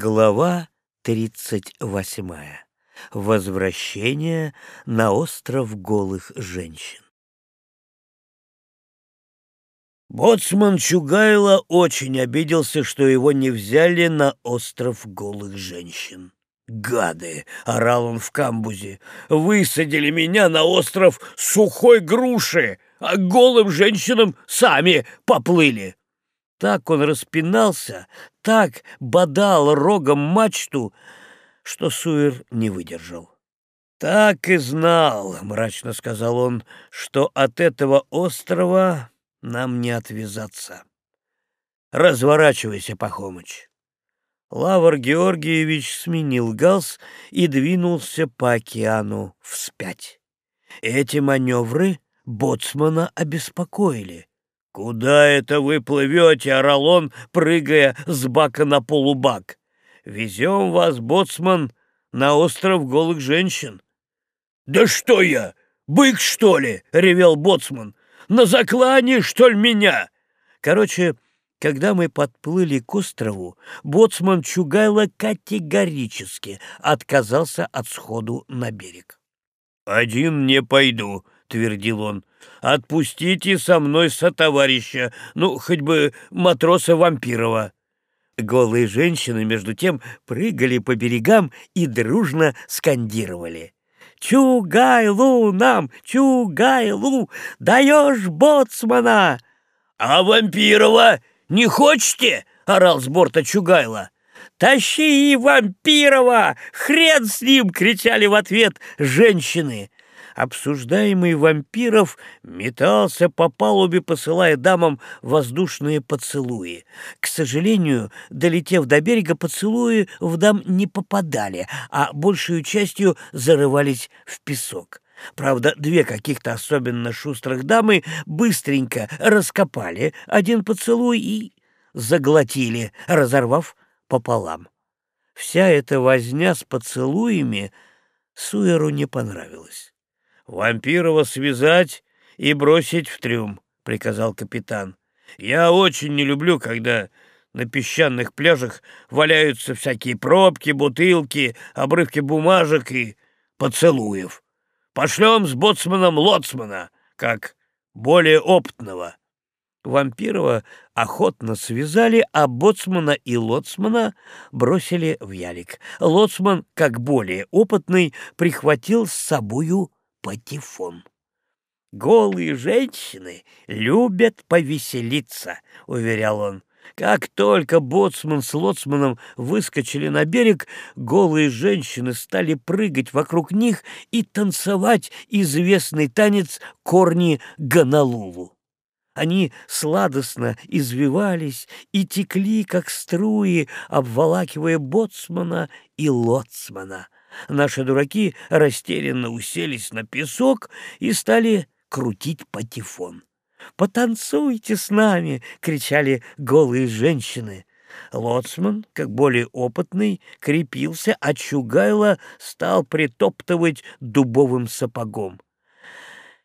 Глава тридцать восьмая. Возвращение на остров голых женщин. Боцман Чугайло очень обиделся, что его не взяли на остров голых женщин. «Гады!» — орал он в камбузе. «Высадили меня на остров сухой груши, а голым женщинам сами поплыли!» Так он распинался, так бодал рогом мачту, что Суэр не выдержал. «Так и знал», — мрачно сказал он, — «что от этого острова нам не отвязаться. Разворачивайся, Пахомыч». Лавр Георгиевич сменил галс и двинулся по океану вспять. Эти маневры боцмана обеспокоили. «Куда это вы плывете?» — орал он, прыгая с бака на полубак. «Везем вас, боцман, на остров голых женщин». «Да что я, бык, что ли?» — ревел боцман. «На заклане, что ли, меня?» Короче, когда мы подплыли к острову, боцман Чугайло категорически отказался от сходу на берег. «Один не пойду», — твердил он. «Отпустите со мной сотоварища, ну, хоть бы матроса Вампирова». Голые женщины, между тем, прыгали по берегам и дружно скандировали. «Чугайлу нам! Чугайлу! Даешь боцмана!» «А Вампирова не хочете?» — орал с борта Чугайла. «Тащи Вампирова! Хрен с ним!» — кричали в ответ женщины обсуждаемый вампиров метался по палубе, посылая дамам воздушные поцелуи. К сожалению, долетев до берега, поцелуи в дам не попадали, а большую частью зарывались в песок. Правда, две каких-то особенно шустрых дамы быстренько раскопали один поцелуй и заглотили, разорвав пополам. Вся эта возня с поцелуями Суэру не понравилась. «Вампирова связать и бросить в трюм», — приказал капитан. «Я очень не люблю, когда на песчаных пляжах валяются всякие пробки, бутылки, обрывки бумажек и поцелуев. Пошлем с боцманом лоцмана, как более опытного». Вампирова охотно связали, а боцмана и лоцмана бросили в ялик. Лоцман, как более опытный, прихватил с собою патефон. «Голые женщины любят повеселиться», — уверял он. Как только боцман с лоцманом выскочили на берег, голые женщины стали прыгать вокруг них и танцевать известный танец корни Ганалулу. Они сладостно извивались и текли, как струи, обволакивая боцмана и лоцмана. Наши дураки растерянно уселись на песок и стали крутить патефон. «Потанцуйте с нами!» — кричали голые женщины. Лоцман, как более опытный, крепился, а Чугайло стал притоптывать дубовым сапогом.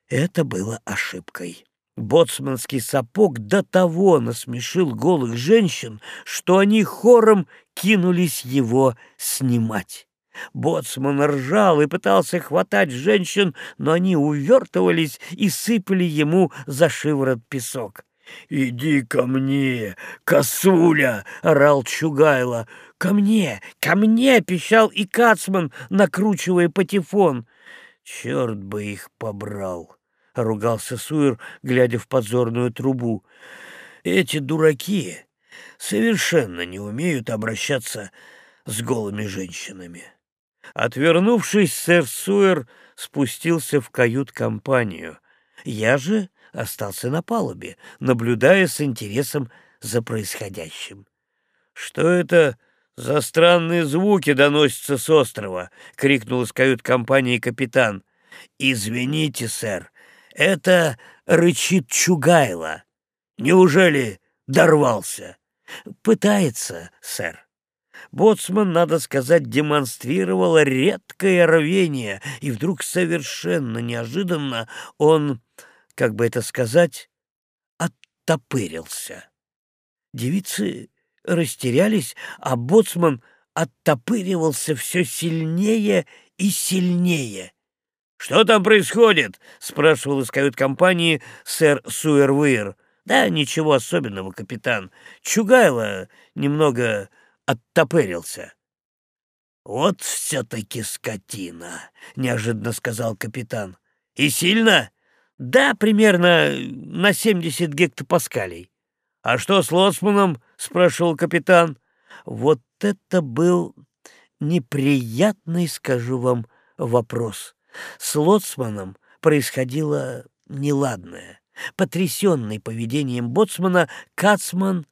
Это было ошибкой. Боцманский сапог до того насмешил голых женщин, что они хором кинулись его снимать. Боцман ржал и пытался хватать женщин, но они увертывались и сыпали ему за шиворот песок. «Иди ко мне, косуля!» — орал Чугайло. «Ко мне! Ко мне!» — пищал и Кацман, накручивая патефон. «Черт бы их побрал!» — ругался Суир, глядя в подзорную трубу. «Эти дураки совершенно не умеют обращаться с голыми женщинами». Отвернувшись, сэр Суэр спустился в кают-компанию. Я же остался на палубе, наблюдая с интересом за происходящим. «Что это за странные звуки доносятся с острова?» — крикнул из кают-компании капитан. «Извините, сэр, это рычит Чугайло. Неужели дорвался?» «Пытается, сэр». Боцман, надо сказать, демонстрировал редкое рвение, и вдруг совершенно неожиданно он, как бы это сказать, оттопырился. Девицы растерялись, а боцман оттопыривался все сильнее и сильнее. «Что там происходит?» — спрашивал из кают-компании сэр Суэрвейр. «Да ничего особенного, капитан. Чугайло немного оттопырился». «Вот все-таки скотина», — неожиданно сказал капитан. «И сильно?» «Да, примерно на семьдесят гектопаскалей». «А что с лоцманом?» — спрашивал капитан. «Вот это был неприятный, скажу вам, вопрос». С лоцманом происходило неладное. Потрясенный поведением боцмана, Кацман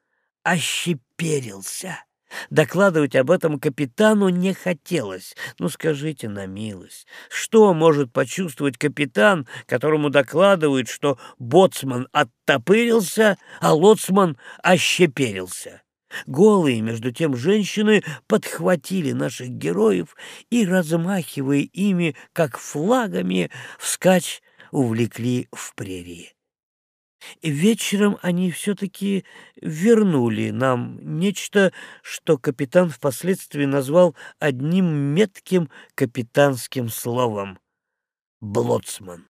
ощеперился. Докладывать об этом капитану не хотелось. Ну, скажите на милость, что может почувствовать капитан, которому докладывают, что боцман оттопырился, а лоцман ощеперился? Голые, между тем, женщины подхватили наших героев и, размахивая ими, как флагами, вскачь увлекли в прерии. Вечером они все-таки вернули нам нечто, что капитан впоследствии назвал одним метким капитанским словом — «блоцман».